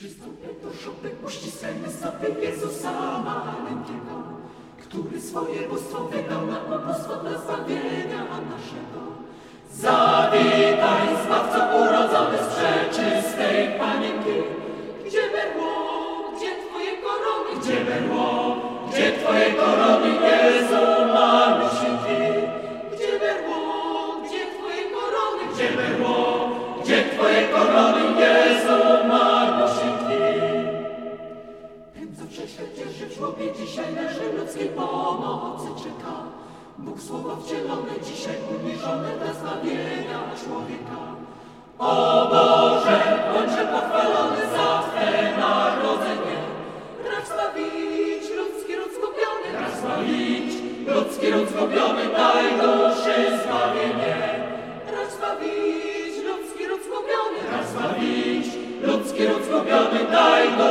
Przystąpię do szopy, uściskajmy stopy Jezusa maleńkiego, który swoje bóstwo wydał na ubóstwo dla zbawienia naszego. Zawitaj, Zbawco urodzony z przeczystej Panienki, gdzie berło, gdzie Twoje korony, gdzie berło, gdzie Twoje korony, Jezu malusieńki, gdzie berło, gdzie Twoje korony, gdzie berło, łopie dzisiaj leży ludzkiej pomocy czeka. Bóg słowo wcielone, dzisiaj uniżone dla zbawienia człowieka. O Boże, bądźże pochwalony za Twe narodzenie. Racz zbawić ludzki ród zgubiony, racz zbawić ludzki ród zgubiony, daj duszy zbawienie. Racz zbawić ludzki ród zgubiony, racz zbawić ludzki ród zgubiony, daj duszy.